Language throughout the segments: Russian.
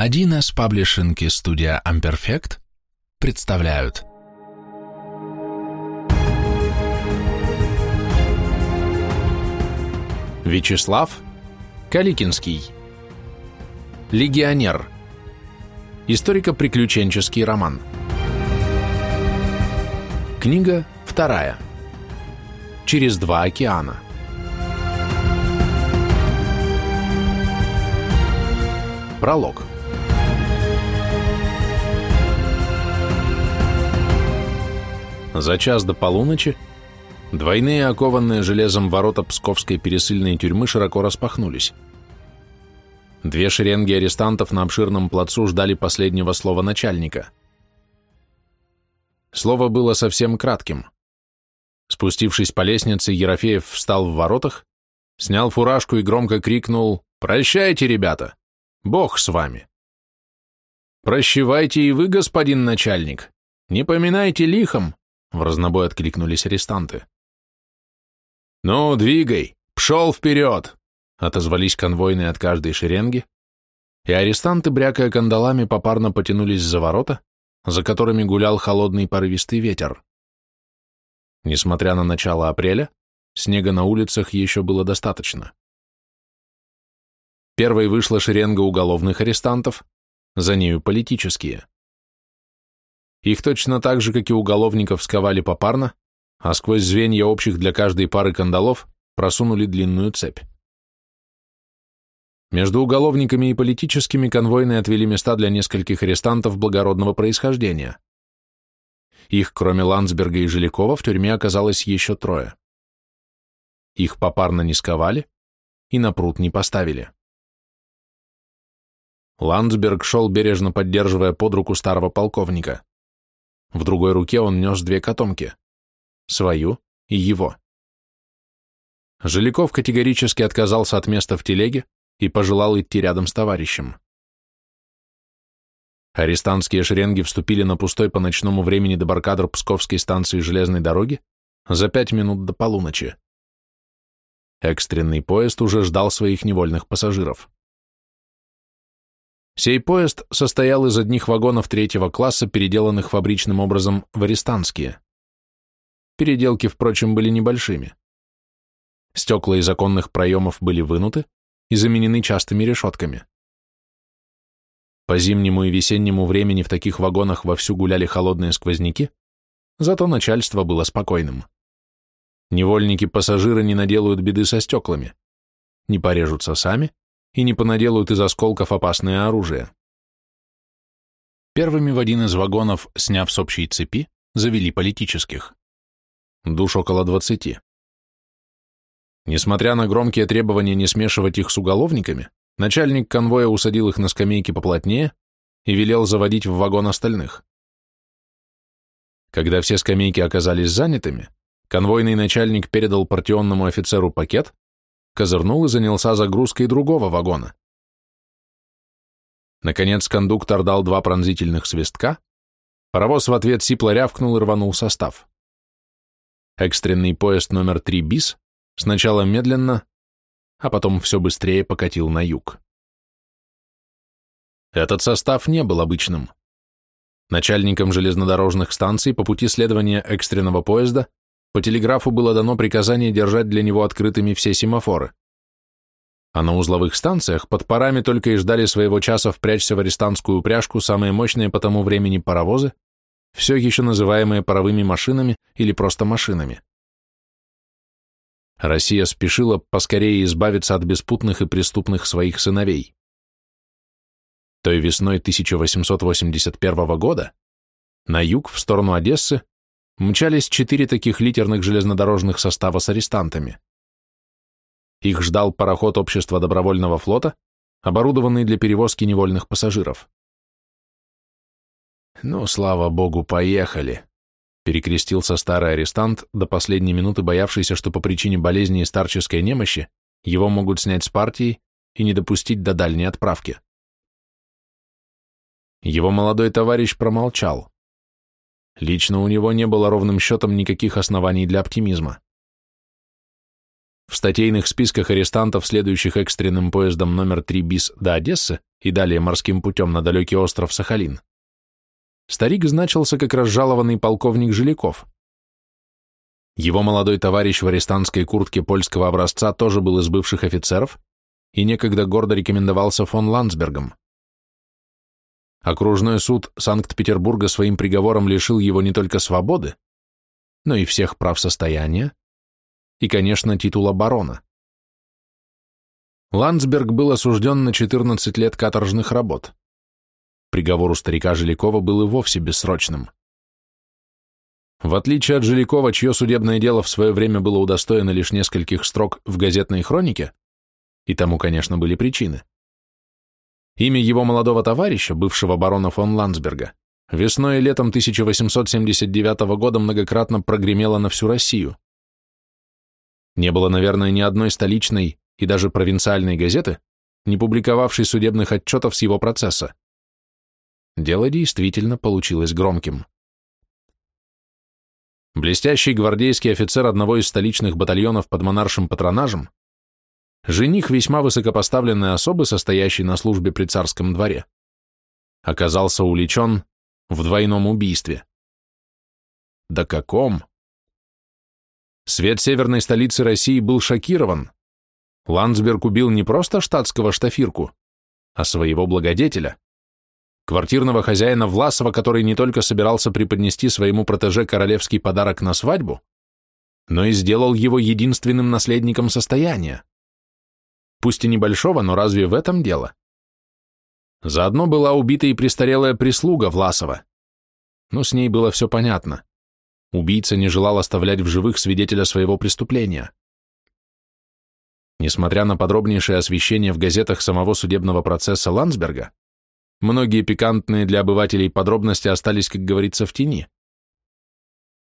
1С Паблишинг и студия Amperfect представляют. Вячеслав Каликинский. Легионер. Историко-приключенческий роман. Книга вторая. Через два океана Пролог За час до полуночи двойные окованные железом ворота Псковской пересыльной тюрьмы широко распахнулись. Две шеренги арестантов на обширном плацу ждали последнего слова начальника. Слово было совсем кратким. Спустившись по лестнице, Ерофеев встал в воротах, снял фуражку и громко крикнул «Прощайте, ребята! Бог с вами!» «Прощевайте и вы, господин начальник! Не поминайте лихом, в разнобой откликнулись арестанты. «Ну, двигай! Пшел вперед!» отозвались конвойные от каждой шеренги, и арестанты, брякая кандалами, попарно потянулись за ворота, за которыми гулял холодный порывистый ветер. Несмотря на начало апреля, снега на улицах еще было достаточно. Первой вышла шеренга уголовных арестантов, за нею политические. Их точно так же, как и уголовников, сковали попарно, а сквозь звенья общих для каждой пары кандалов просунули длинную цепь. Между уголовниками и политическими конвойные отвели места для нескольких арестантов благородного происхождения. Их, кроме Ландсберга и Жилякова, в тюрьме оказалось еще трое. Их попарно не сковали и на пруд не поставили. Ландсберг шел, бережно поддерживая под руку старого полковника. В другой руке он нес две котомки. Свою и его. Жиляков категорически отказался от места в телеге и пожелал идти рядом с товарищем. Арестантские шеренги вступили на пустой по ночному времени дебаркадр Псковской станции железной дороги за пять минут до полуночи. Экстренный поезд уже ждал своих невольных пассажиров. Сей поезд состоял из одних вагонов третьего класса, переделанных фабричным образом в арестантские. Переделки, впрочем, были небольшими. Стекла из оконных проемов были вынуты и заменены частыми решетками. По зимнему и весеннему времени в таких вагонах вовсю гуляли холодные сквозняки, зато начальство было спокойным. Невольники-пассажиры не наделают беды со стеклами, не порежутся сами, и не понаделают из осколков опасное оружие. Первыми в один из вагонов, сняв с общей цепи, завели политических. Душ около двадцати. Несмотря на громкие требования не смешивать их с уголовниками, начальник конвоя усадил их на скамейки поплотнее и велел заводить в вагон остальных. Когда все скамейки оказались занятыми, конвойный начальник передал партионному офицеру пакет, козырнул и занялся загрузкой другого вагона. Наконец кондуктор дал два пронзительных свистка, паровоз в ответ сипло рявкнул и рванул состав. Экстренный поезд номер 3 БИС сначала медленно, а потом все быстрее покатил на юг. Этот состав не был обычным. Начальникам железнодорожных станций по пути следования экстренного поезда по телеграфу было дано приказание держать для него открытыми все семафоры. А на узловых станциях под парами только и ждали своего часа впрячься в арестантскую упряжку самые мощные по тому времени паровозы, все еще называемые паровыми машинами или просто машинами. Россия спешила поскорее избавиться от беспутных и преступных своих сыновей. Той весной 1881 года на юг, в сторону Одессы, мчались четыре таких литерных железнодорожных состава с арестантами. Их ждал пароход общества добровольного флота, оборудованный для перевозки невольных пассажиров. «Ну, слава богу, поехали», — перекрестился старый арестант, до последней минуты боявшийся, что по причине болезни и старческой немощи его могут снять с партии и не допустить до дальней отправки. Его молодой товарищ промолчал. Лично у него не было ровным счетом никаких оснований для оптимизма. В статейных списках арестантов, следующих экстренным поездом номер 3 БИС до Одессы, и далее морским путем на далекий остров Сахалин, старик значился как разжалованный полковник Жиляков. Его молодой товарищ в арестантской куртке польского образца тоже был из бывших офицеров и некогда гордо рекомендовался фон Ландсбергом. Окружной суд Санкт-Петербурга своим приговором лишил его не только свободы, но и всех прав состояния и, конечно, титула барона. Ландсберг был осужден на 14 лет каторжных работ. Приговор у старика Жилякова был и вовсе бессрочным. В отличие от Жилякова, чье судебное дело в свое время было удостоено лишь нескольких строк в газетной хронике, и тому, конечно, были причины, имя его молодого товарища, бывшего барона фон Ландсберга, весной и летом 1879 года многократно прогремело на всю Россию. Не было, наверное, ни одной столичной и даже провинциальной газеты, не публиковавшей судебных отчетов с его процесса. Дело действительно получилось громким. Блестящий гвардейский офицер одного из столичных батальонов под монаршим патронажем, жених весьма высокопоставленной особы, состоящей на службе при царском дворе, оказался увлечен в двойном убийстве. Да каком? Свет северной столицы России был шокирован. Ландсберг убил не просто штатского штафирку, а своего благодетеля, квартирного хозяина Власова, который не только собирался преподнести своему протеже королевский подарок на свадьбу, но и сделал его единственным наследником состояния. Пусть и небольшого, но разве в этом дело? Заодно была убита и престарелая прислуга Власова. Но с ней было все понятно. Убийца не желал оставлять в живых свидетеля своего преступления. Несмотря на подробнейшее освещение в газетах самого судебного процесса Ландсберга, многие пикантные для обывателей подробности остались, как говорится, в тени.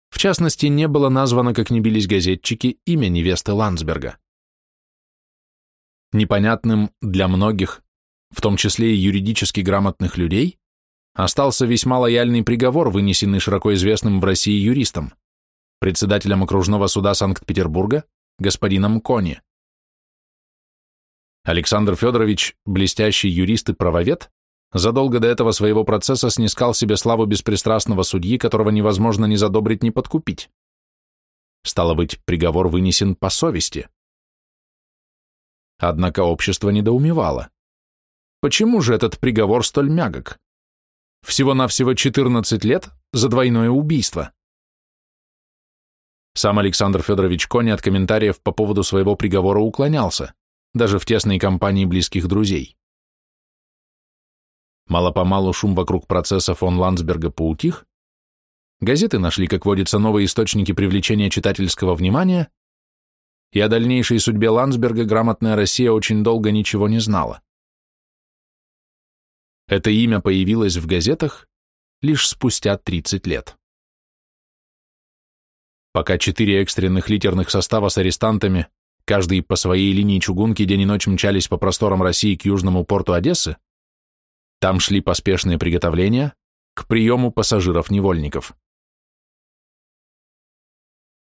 В частности, не было названо, как не бились газетчики, имя невесты Ландсберга. Непонятным для многих, в том числе и юридически грамотных людей, остался весьма лояльный приговор, вынесенный широко известным в России юристом, председателем окружного суда Санкт-Петербурга, господином Кони. Александр Федорович, блестящий юрист и правовед, задолго до этого своего процесса снискал себе славу беспристрастного судьи, которого невозможно ни задобрить, ни подкупить. Стало быть, приговор вынесен по совести. Однако общество недоумевало. Почему же этот приговор столь мягок? Всего-навсего 14 лет за двойное убийство. Сам Александр Федорович Кони от комментариев по поводу своего приговора уклонялся, даже в тесной компании близких друзей. Мало-помалу шум вокруг процесса фон Ландсберга поутих, газеты нашли, как водится, новые источники привлечения читательского внимания, и о дальнейшей судьбе Ландсберга грамотная Россия очень долго ничего не знала. Это имя появилось в газетах лишь спустя 30 лет. Пока четыре экстренных литерных состава с арестантами, каждый по своей линии чугунки день и ночь мчались по просторам России к южному порту Одессы, там шли поспешные приготовления к приему пассажиров-невольников.